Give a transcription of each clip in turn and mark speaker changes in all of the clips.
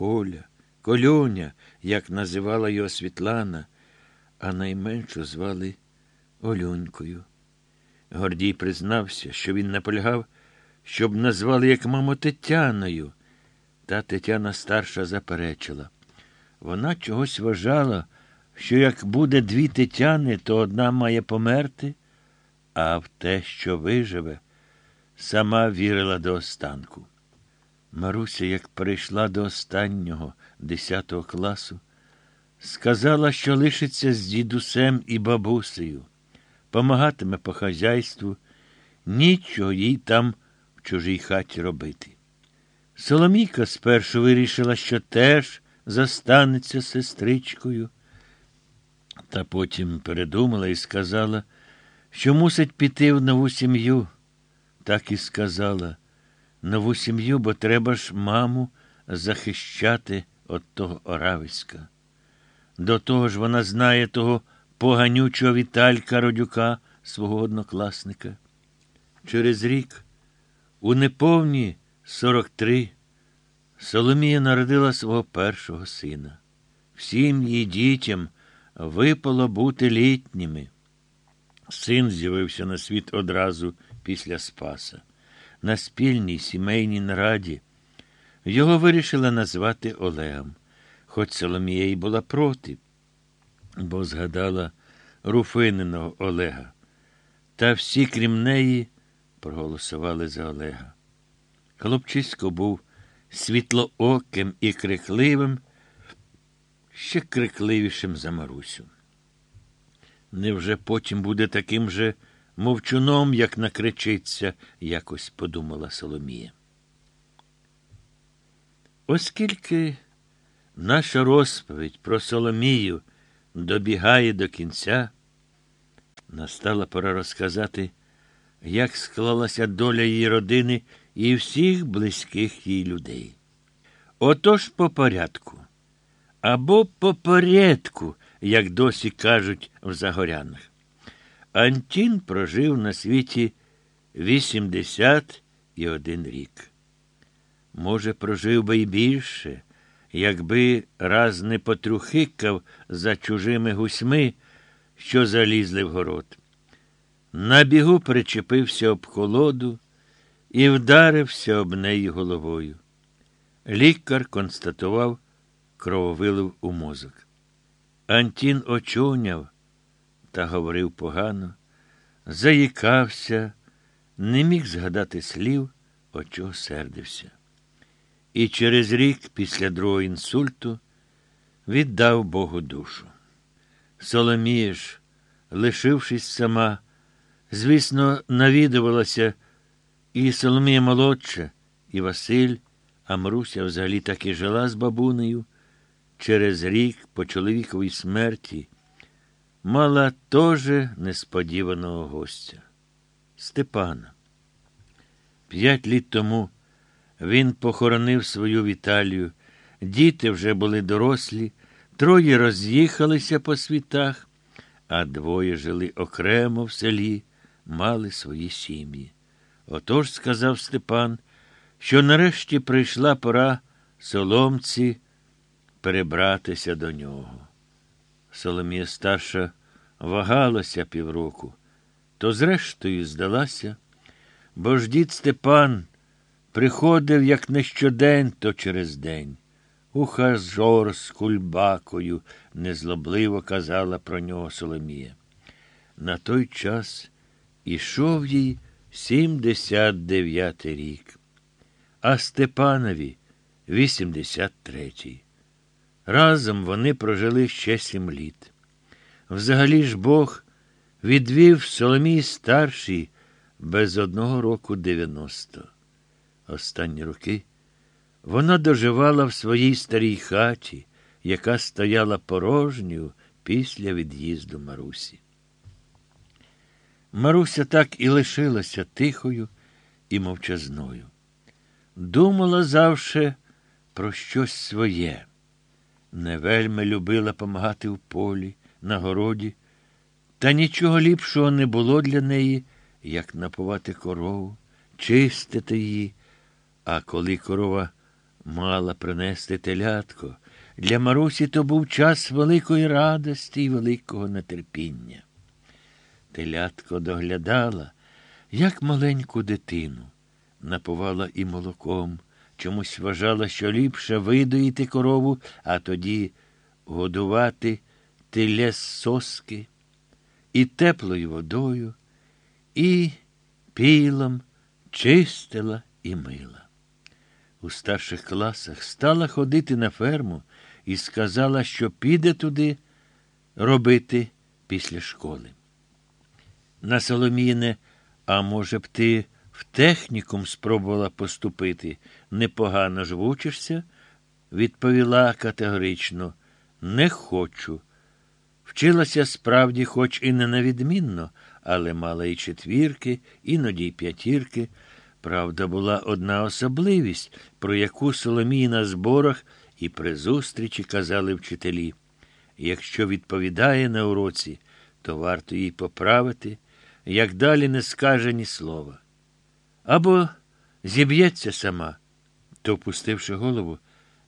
Speaker 1: Коля, Кольоня, як називала його Світлана, а найменшу звали Олюнькою. Гордій признався, що він наполягав, щоб назвали як маму Тетяною. Та Тетяна старша заперечила. Вона чогось вважала, що як буде дві Тетяни, то одна має померти, а в те, що виживе, сама вірила до останку. Маруся, як перейшла до останнього десятого класу, сказала, що лишиться з дідусем і бабусею, помагатиме по хазяйству, нічого їй там в чужій хаті робити. Соломійка спершу вирішила, що теж застанеться сестричкою, та потім передумала і сказала, що мусить піти в нову сім'ю. Так і сказала нову сім'ю, бо треба ж маму захищати від того Орависька. До того ж вона знає того поганючого Віталька Родюка, свого однокласника. Через рік, у неповні 43, Соломія народила свого першого сина. Всім її дітям випало бути літніми. Син з'явився на світ одразу після Спаса. На спільній сімейній нараді його вирішила назвати Олегом, хоч Соломія й була проти, бо згадала Руфининого Олега. Та всі, крім неї, проголосували за Олега. Хлопчисько був світлооким і крикливим, ще крикливішим за Марусю. Невже потім буде таким же мовчуном, як накричиться, якось подумала Соломія. Оскільки наша розповідь про Соломію добігає до кінця, настала пора розказати, як склалася доля її родини і всіх близьких їй людей. Отож по порядку, або по порядку, як досі кажуть в Загорянах. Антін прожив на світі 81 рік. Може, прожив би й більше, якби раз не потрухикав за чужими гусьми, що залізли в город. На бігу причепився об колоду і вдарився об неї головою. Лікар констатував крововилив у мозок. Антін очуняв та говорив погано, заїкався, не міг згадати слів, о чого сердився. І через рік після другого інсульту віддав Богу душу. Соломія ж, лишившись сама, звісно, навідувалася і Соломія молодша, і Василь, а Мруся взагалі так і жила з бабунею. Через рік по чоловіковій смерті мала теж несподіваного гостя Степана. П'ять літ тому він похоронив свою Віталію. Діти вже були дорослі, троє роз'їхалися по світах, а двоє жили окремо в селі, мали свої сім'ї. Отож, сказав Степан, що нарешті прийшла пора соломці перебратися до нього. Соломія старша вагалася півроку, то зрештою здалася, бо ж дід Степан приходив як не щодень, то через день. Ухажор з кульбакою, незлобливо казала про нього Соломія. На той час ішов їй сімдесят дев'ятий рік, а Степанові вісімдесят третій. Разом вони прожили ще сім літ. Взагалі ж Бог відвів Соломії старшій без одного року дев'яносто. Останні роки вона доживала в своїй старій хаті, яка стояла порожньою після від'їзду Марусі. Маруся так і лишилася тихою і мовчазною. Думала завше про щось своє не вельми любила помагати в полі, на городі, та нічого ліпшого не було для неї, як напувати корову, чистити її. А коли корова мала принести телятко. Для Марусі то був час великої радості і великого нетерпіння. Телятко доглядала, як маленьку дитину, напувала і молоком, чомусь вважала, що ліпше видоїти корову, а тоді годувати теле з соски і теплою водою, і пілом чистила і мила. У старших класах стала ходити на ферму і сказала, що піде туди робити після школи. На Соломіне, а може б, ти в технікум спробувала поступити, непогано ж вучишся, відповіла категорично, не хочу. Вчилася справді, хоч і не навідмінно, але мала і четвірки, іноді й п'ятірки. Правда, була одна особливість, про яку Соломії на зборах і при зустрічі казали вчителі. Якщо відповідає на уроці, то варто їй поправити, як далі не скаже ні слова. Або зіб'ється сама, то, впустивши голову,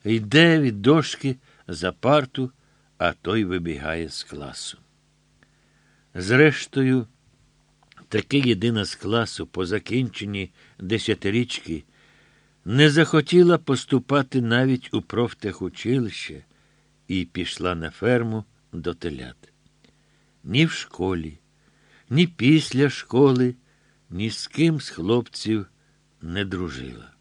Speaker 1: йде від дошки за парту, а той вибігає з класу. Зрештою, таки єдина з класу по закінченні десятирічки не захотіла поступати навіть у профтехучилище і пішла на ферму до телят. Ні в школі, ні після школи, ні з ким з хлопців не дружила.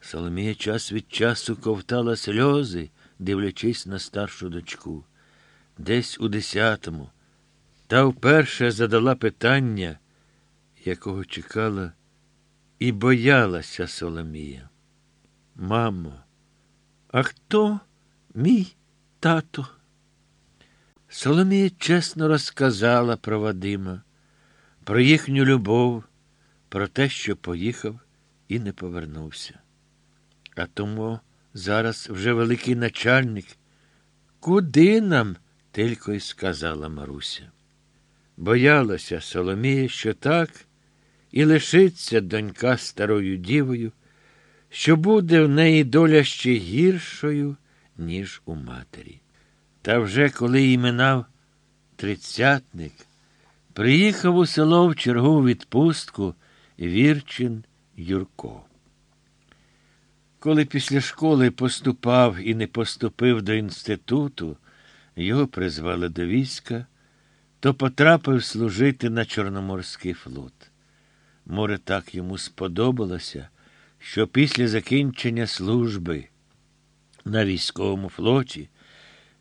Speaker 1: Соломія час від часу ковтала сльози, дивлячись на старшу дочку. Десь у десятому. Та вперше задала питання, якого чекала і боялася Соломія. Мамо, а хто мій тато? Соломія чесно розказала про Вадима, про їхню любов, про те, що поїхав і не повернувся. А тому зараз вже великий начальник. Куди нам? тільки й сказала Маруся. Боялася Соломія, що так і лишиться донька старою дівою, що буде в неї доля ще гіршою, ніж у матері. Та вже коли їй минав тридцятник, приїхав у село в чергову відпустку Вірчин Юрко. Коли після школи поступав і не поступив до інституту, його призвали до війська, то потрапив служити на Чорноморський флот. Море так йому сподобалося, що після закінчення служби на військовому флоті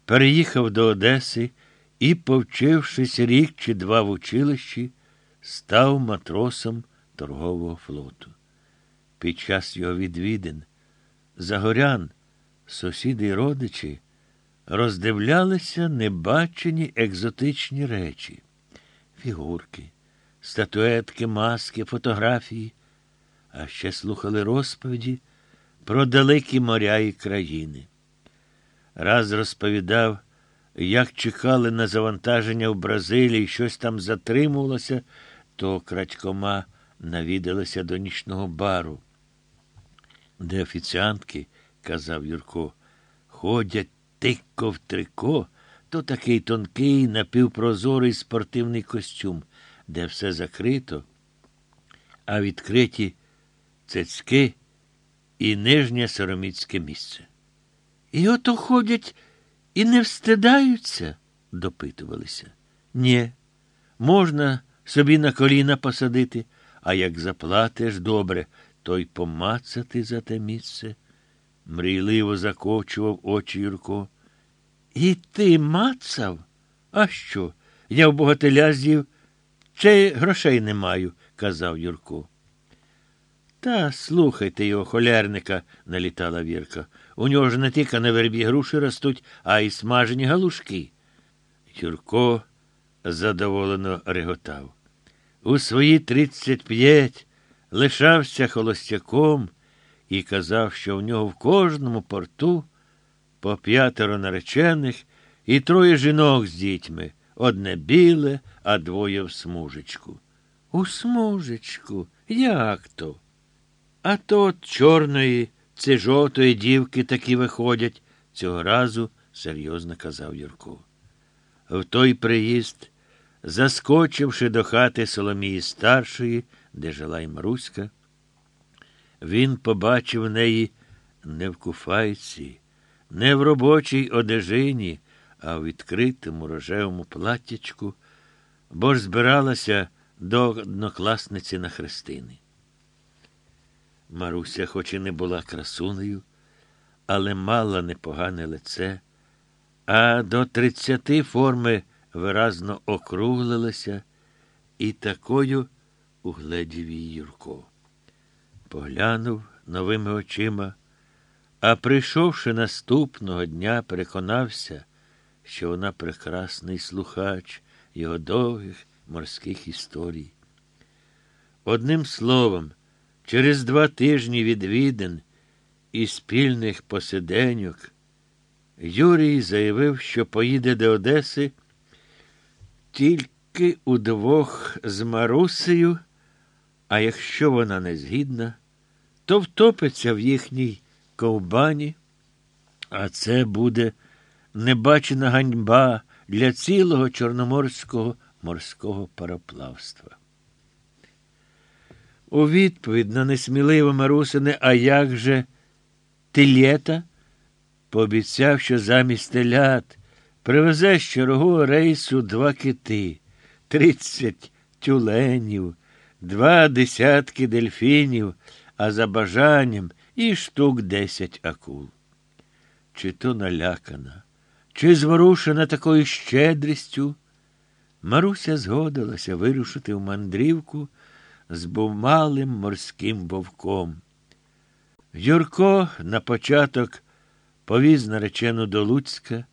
Speaker 1: переїхав до Одеси і, повчившись рік чи два в училищі, став матросом торгового флоту. Під час його відвідин Загорян, сусіди й родичі, роздивлялися небачені екзотичні речі, фігурки, статуетки, маски, фотографії, а ще слухали розповіді про далекі моря і країни. Раз розповідав, як чекали на завантаження в Бразилії, щось там затримувалося, то крадькома навідалися до нічного бару де офіціантки, казав Юрко, ходять тикко в трико, то такий тонкий, напівпрозорий спортивний костюм, де все закрито, а відкриті цецьки і нижнє сороміцьке місце. І ото ходять і не встидаються, допитувалися. Нє, можна собі на коліна посадити, а як заплатиш добре, то й помацати за те місце, мрійливо закочував очі Юрко. І ти мацав? А що? Я в богателя з'їв, чи грошей не маю, казав Юрко. Та слухайте його, холярника, налітала Вірка. У нього ж не тільки на вербі груші ростуть, а й смажені галушки. Юрко задоволено реготав. У свої тридцять п'ять лишався холостяком і казав, що в нього в кожному порту по п'ятеро наречених і троє жінок з дітьми одне біле, а двоє в смужечку. У смужечку? Як то? А то чорної Це жовтої дівки такі виходять, цього разу серйозно казав Юрко. В той приїзд, заскочивши до хати Соломії старшої, де жила й Маруська, він побачив неї не в куфайці, не в робочій одежині, а в відкритому рожевому платтячку, бо ж збиралася до однокласниці на хрестини. Маруся, хоч і не була красунею, але мала непогане лице, а до тридцяти форми виразно округлилася, і такою угледів її Юрко. Поглянув новими очима, а прийшовши наступного дня, переконався, що вона прекрасний слухач його довгих морських історій. Одним словом, через два тижні відвідин і спільних посиденьок Юрій заявив, що поїде до Одеси тільки удвох з Марусею, а якщо вона не згідна, то втопиться в їхній ковбані, а це буде небачена ганьба для цілого чорноморського морського пароплавства. У відповідь на несміливе Марусине, а як же телєта, пообіцяв, що замість телят привезе з чергового рейсу два кити, тридцять тюленів, два десятки дельфінів, а за бажанням і штук десять акул. Чи то налякана, чи зворушена такою щедрістю, Маруся згодилася вирушити в мандрівку з бумалим морським вовком. Юрко на початок повіз наречену до Луцька.